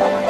Bye.